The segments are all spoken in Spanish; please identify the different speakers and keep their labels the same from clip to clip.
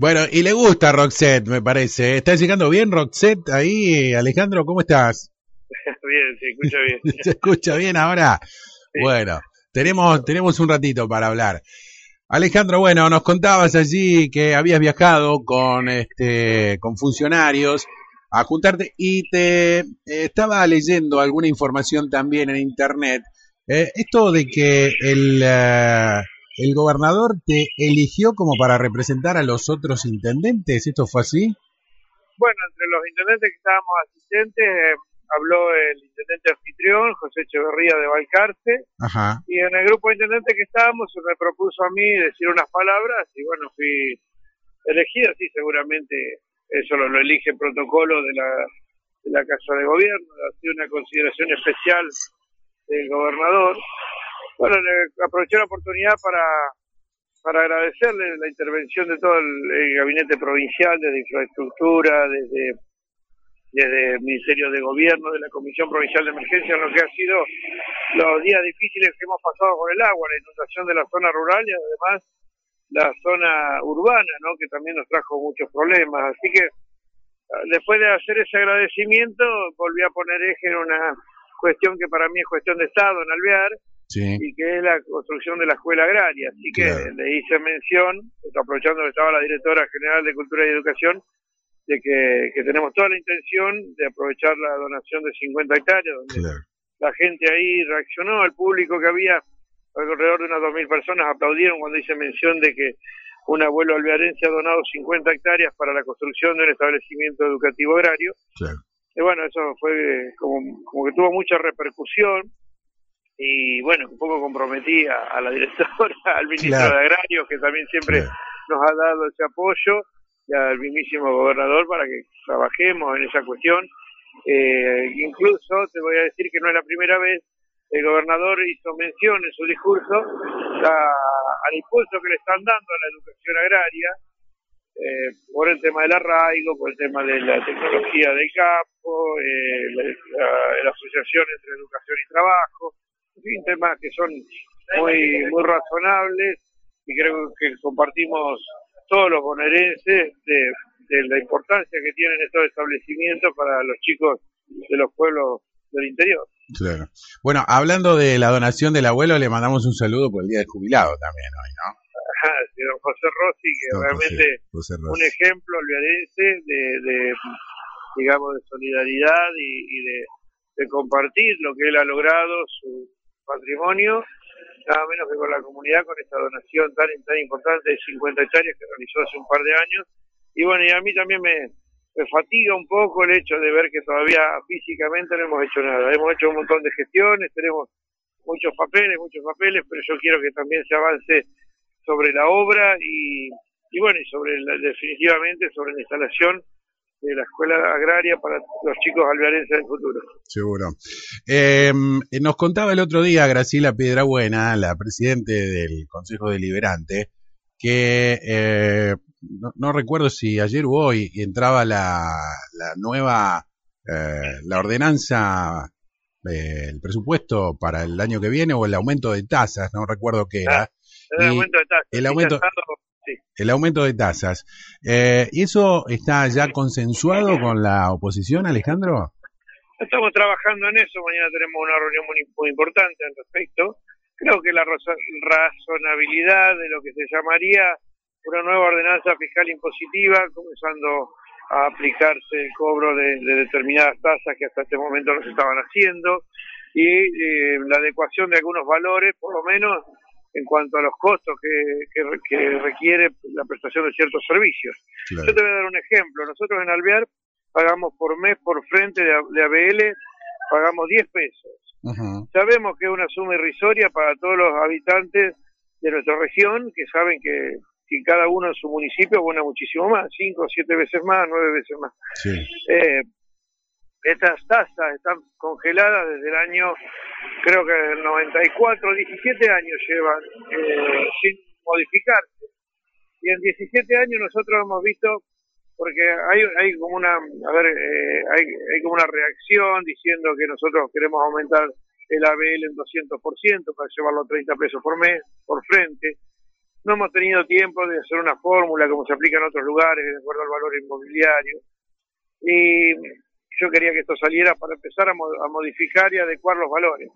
Speaker 1: Bueno, y le gusta Roxette, me parece. ¿Está llegando bien Roxette ahí, Alejandro? ¿Cómo estás?
Speaker 2: bien, se escucha bien.
Speaker 1: ¿Se escucha bien ahora? Bueno, tenemos, tenemos un ratito para hablar. Alejandro, bueno, nos contabas allí que habías viajado con este, con funcionarios a juntarte y te eh, estaba leyendo alguna información también en internet. Eh, esto de que el, eh, el gobernador te eligió como para representar a los otros intendentes, ¿esto fue así?
Speaker 2: Bueno, entre los intendentes que estábamos asistentes, eh, habló el intendente anfitrión, José Echeverría de Valcarce,
Speaker 1: Ajá.
Speaker 2: y en el grupo de intendentes que estábamos se me propuso a mí decir unas palabras, y bueno, fui elegida, sí, seguramente eso lo, lo elige el protocolo de la, de la Casa de Gobierno, ha sido una consideración especial del gobernador. Bueno, le aproveché la oportunidad para, para agradecerle la intervención de todo el, gabinete provincial, desde infraestructura, desde, desde el Ministerio de Gobierno, de la Comisión Provincial de Emergencia, en lo que ha sido los días difíciles que hemos pasado con el agua, la inundación de la zona rural y además la zona urbana, ¿no? que también nos trajo muchos problemas. Así que después de hacer ese agradecimiento, volví a poner eje en una cuestión que para mí es cuestión de Estado en Alvear,
Speaker 1: Sí.
Speaker 2: y que es la construcción de la escuela agraria. Así que
Speaker 1: Claro.
Speaker 2: le hice mención, aprovechando que estaba la directora general de Cultura y Educación, de que, que tenemos toda la intención de aprovechar la donación de 50 hectáreas, donde
Speaker 1: Claro.
Speaker 2: la gente ahí reaccionó, el público que había, alrededor de unas 2.000 personas aplaudieron cuando hice mención de que un abuelo alvearense ha donado 50 hectáreas para la construcción de un establecimiento educativo agrario.
Speaker 1: Claro.
Speaker 2: Y bueno, eso fue como, como que tuvo mucha repercusión y bueno, un poco comprometí a, a la directora, al ministro
Speaker 1: Claro.
Speaker 2: de Agrarios, que también siempre
Speaker 1: Claro.
Speaker 2: nos ha dado ese apoyo, y al mismísimo gobernador para que trabajemos en esa cuestión. Eh, incluso te voy a decir que no es la primera vez, el gobernador hizo mención en su discurso a- al impulso que le están dando a la educación agraria, eh, por el tema del arraigo, por el tema de la tecnología del campo, eh, la, la- la asociación entre educación y trabajo, en temas que son muy, muy razonables y creo que compartimos todos los bonaerenses de, de la importancia que tienen estos establecimientos para los chicos de los pueblos del interior.
Speaker 1: Claro. Bueno, hablando de la donación del abuelo, le mandamos un saludo por el Día del Jubilado también hoy, ¿no?
Speaker 2: Ajá, don José Rossi, que
Speaker 1: Don
Speaker 2: realmente
Speaker 1: José- José
Speaker 2: un ejemplo alvearense de, de, digamos, de solidaridad y, y de, de compartir lo que él ha logrado, su patrimonio, nada menos que con la comunidad, con esta donación tan, tan importante de 50 hectáreas que realizó hace un par de años. Y bueno, y a mí también me, me fatiga un poco el hecho de ver que todavía físicamente no hemos hecho nada. Hemos hecho un montón de gestiones, tenemos muchos papeles, muchos papeles, pero yo quiero que también se avance sobre la obra y, y bueno, y sobre la- definitivamente sobre la instalación de la escuela agraria para los chicos alvearenses del futuro.
Speaker 1: Seguro. Eh, nos contaba el otro día Graciela Piedrabuena, la presidente del Consejo Deliberante, que eh, no, no recuerdo si ayer o hoy entraba la, la nueva, eh, la ordenanza, eh, el presupuesto para el año que viene o el aumento de tasas, no recuerdo qué era,
Speaker 2: El
Speaker 1: Y
Speaker 2: aumento de tasas.
Speaker 1: el aumento-. El aumento de tasas. Eh, ¿Y eso está ya consensuado con la oposición, Alejandro?
Speaker 2: Estamos trabajando en eso, mañana tenemos una reunión muy, muy importante al respecto. Creo que la razo- razonabilidad de lo que se llamaría una nueva ordenanza fiscal impositiva, comenzando a aplicarse el cobro de, de determinadas tasas que hasta este momento no se estaban haciendo, y eh, la adecuación de algunos valores, por lo menos en cuanto a los costos que, que, que requiere la prestación de ciertos servicios. Yo te voy a dar un ejemplo. Nosotros en Alvear pagamos por mes por frente de, ABL, pagamos 10 pesos. Sabemos que es una suma irrisoria para todos los habitantes de nuestra región, que saben que, que cada uno en su municipio abona muchísimo más, 5 o 7 veces más, 9 veces más.
Speaker 1: Sí.
Speaker 2: Eh, estas tasas están congeladas desde el año, creo que del 94, 17 años llevan eh, sin modificarse. Y en 17 años nosotros hemos visto, porque hay, hay como una, a ver, eh, hay, hay como una reacción diciendo que nosotros queremos aumentar el ABL en 200% para llevarlo a 30 pesos por mes, por frente. no hemos tenido tiempo de hacer una fórmula como se aplica en otros lugares, de acuerdo al valor inmobiliario. Y yo quería que esto saliera para empezar a, modificar y adecuar los valores.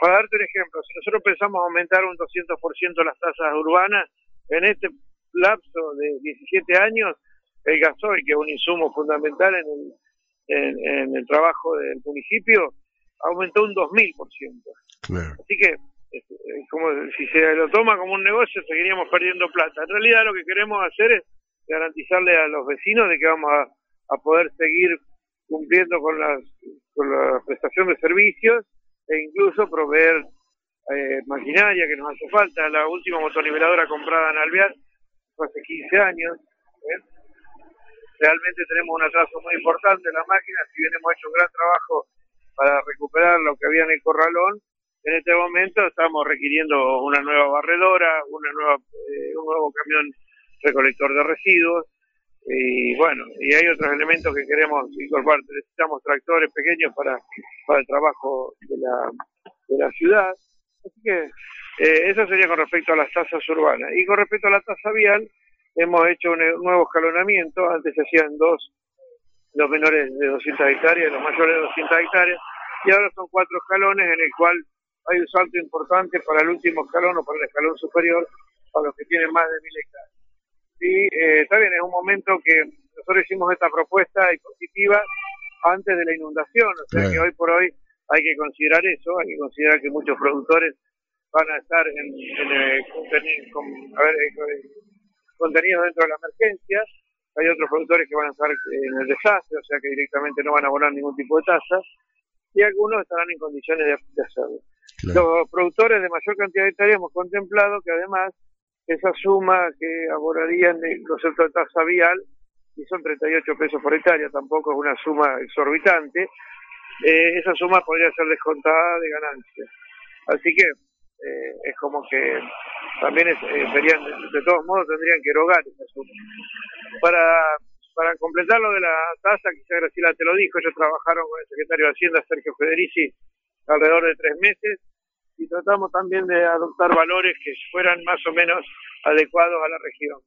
Speaker 2: Para darte un ejemplo, si nosotros pensamos aumentar un 200% las tasas urbanas, en este lapso de 17 años, el gasoil, que es un insumo fundamental en el, en, el trabajo del municipio, aumentó un 2000%. Así que, como si se lo toma como un negocio, seguiríamos perdiendo plata. En realidad lo que queremos hacer es garantizarle a los vecinos de que vamos a, poder seguir cumpliendo con, las, con la prestación de servicios e incluso proveer eh, maquinaria que nos hace falta. La última motoniveladora comprada en Alvear hace 15 años. ¿eh? Realmente tenemos un atraso muy importante en la máquina, si bien hemos hecho un gran trabajo para recuperar lo que había en el corralón, en este momento estamos requiriendo una nueva barredora, una nueva, eh, un nuevo camión recolector de residuos, y bueno, y hay otros elementos que queremos incorporar. Necesitamos tractores pequeños para, para el trabajo de la, de la ciudad. Así que eh, eso sería con respecto a las tasas urbanas. Y con respecto a la tasa vial, hemos hecho un, nuevo escalonamiento. Antes se hacían dos, los menores de 200 hectáreas y los mayores de 200 hectáreas. Y ahora son cuatro escalones en el cual hay un salto importante para el último escalón o para el escalón superior, para los que tienen más de mil hectáreas. Y eh, está bien, es un momento que nosotros hicimos esta propuesta y positiva antes de la inundación, o sea que hoy por hoy hay que considerar eso, hay que considerar que muchos productores van a estar en, eh, eh, contenidos dentro de la emergencia, hay otros productores que van a estar en el desastre, o sea que directamente no van a abonar ningún tipo de tasa, y algunos estarán en condiciones de, hacerlo. Los productores de mayor cantidad de hectáreas hemos contemplado que además esa suma que abonarían el concepto de tasa vial, y son 38 pesos por hectárea, tampoco es una suma exorbitante, eh, esa suma podría ser descontada de ganancias. Así que eh, es como que también es, eh, serían, de todos modos tendrían que erogar esa suma. Para, para completar lo de la tasa, quizá Graciela te lo dijo, ellos trabajaron con el secretario de Hacienda, Sergio Federici, alrededor de tres meses, y tratamos también de adoptar valores que fueran más o menos adecuados a la región.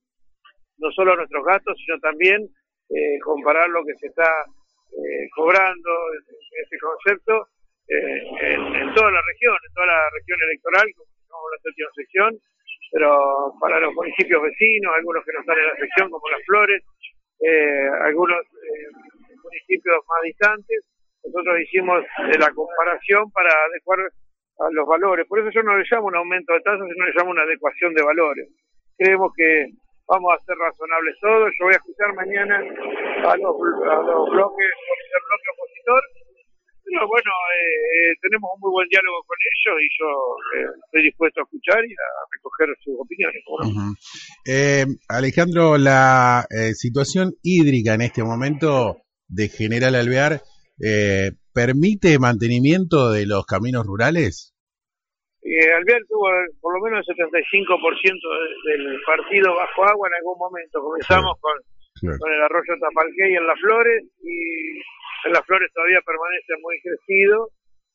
Speaker 2: No solo a nuestros gastos, sino también eh, comparar lo que se está eh, cobrando, ese concepto, eh, en, toda la región, en toda la región electoral, como en la séptima sección, pero para los municipios vecinos, algunos que no están en la sección, como Las Flores, eh, algunos municipios más distantes, nosotros hicimos la comparación para adecuar a los valores. Por eso yo no le llamo un aumento de tasas, sino le llamo una adecuación de valores. Creemos que vamos a ser razonables todos. Yo voy a escuchar mañana a los, a los bloques, bloque opositor. Pero bueno, eh, eh, tenemos un muy buen diálogo con ellos y yo eh, estoy dispuesto a escuchar y a recoger sus opiniones.
Speaker 1: Alejandro, la situación hídrica en este momento de General Alvear eh, ¿permite mantenimiento de los caminos rurales?
Speaker 2: Eh, Alvear tuvo por lo menos el 75% del partido bajo agua en algún momento. Comenzamos con, con el arroyo Tapalqué y en Las Flores, y en Las Flores todavía permanece muy crecido.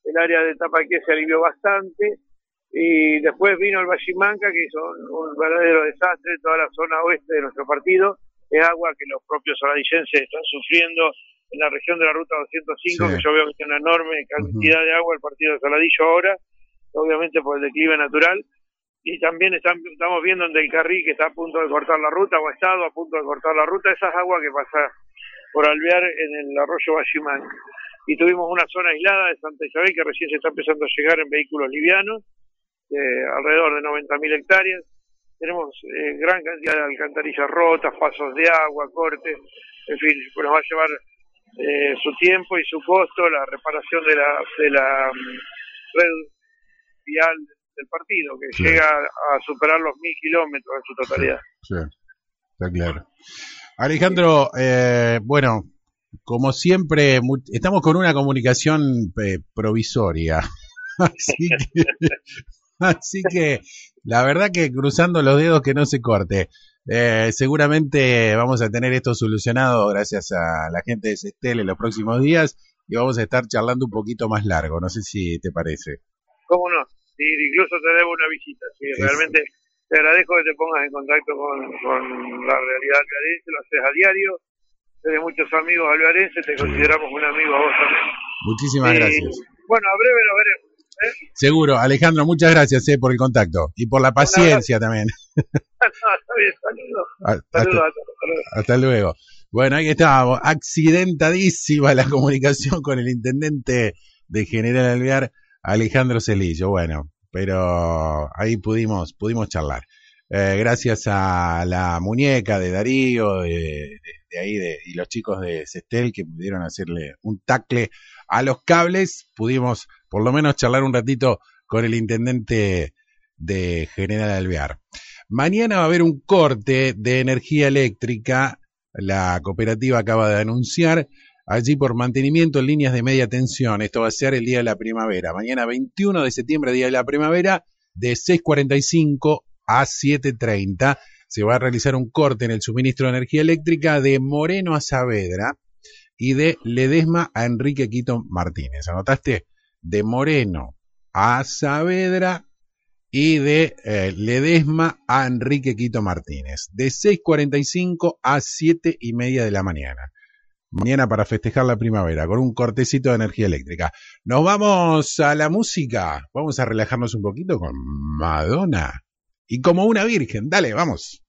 Speaker 2: El área de Tapalqué se alivió bastante. Y después vino el Vallimanca, que hizo un, verdadero desastre. Toda la zona oeste de nuestro partido es agua que los propios soladillenses están sufriendo en la región de la ruta 205, que yo veo que tiene una enorme cantidad de agua el partido de Saladillo ahora, obviamente por el declive natural, y también estamos viendo en Del Carril que está a punto de cortar la ruta, o ha estado a punto de cortar la ruta, esas aguas que pasa por alvear en el arroyo Bachimán. Y tuvimos una zona aislada de Santa Isabel que recién se está empezando a llegar en vehículos livianos, eh, alrededor de 90.000 hectáreas. Tenemos eh, gran cantidad de alcantarillas rotas, pasos de agua, cortes, en fin, pues nos va a llevar eh, su tiempo y su costo la reparación de la, de la mm, red vial del partido, que llega a superar los mil kilómetros en su totalidad. Sí,
Speaker 1: está claro. Alejandro, eh, bueno, como siempre, estamos con una comunicación eh, provisoria. así, que, así que, la verdad que cruzando los dedos que no se corte. Eh, seguramente vamos a tener esto solucionado gracias a la gente de Sestel en los próximos días y vamos a estar charlando un poquito más largo. No sé si te parece.
Speaker 2: ¿Cómo no? Sí, incluso te debo una visita. Sí, realmente te agradezco que te pongas en contacto con, la realidad alvearense, lo haces a diario. Tienes muchos amigos alvearenses, te consideramos un amigo a vos también.
Speaker 1: Muchísimas gracias.
Speaker 2: Bueno, a breve nos veremos. ¿eh?
Speaker 1: Seguro, Alejandro, muchas gracias eh, por el contacto y por la paciencia también.
Speaker 2: está bien, saludos.
Speaker 1: Hasta, hasta, luego. Bueno, ahí estábamos. Accidentadísima la comunicación con el intendente de General Alvear, Alejandro Celillo. Bueno, pero ahí pudimos, pudimos charlar. Eh, gracias a la muñeca de Darío, de, ahí, de, y los chicos de Cestel que pudieron hacerle un tacle a los cables, pudimos por lo menos charlar un ratito con el intendente de General Alvear. Mañana va a haber un corte de energía eléctrica la cooperativa acaba de anunciar allí por mantenimiento en líneas de media tensión. Esto va a ser el día de la primavera. Mañana 21 de septiembre, día de la primavera, de 6.45 a 7.30 se va a realizar un corte en el suministro de energía eléctrica de Moreno a Saavedra y de Ledesma a Enrique Quito Martínez. ¿Anotaste? De Moreno a Saavedra y de eh, Ledesma a Enrique Quito Martínez, de 6.45 a 7 y media de la mañana. Mañana para festejar la primavera, con un cortecito de energía eléctrica. Nos vamos a la música. Vamos a relajarnos un poquito con Madonna. Y como una virgen. Dale, vamos.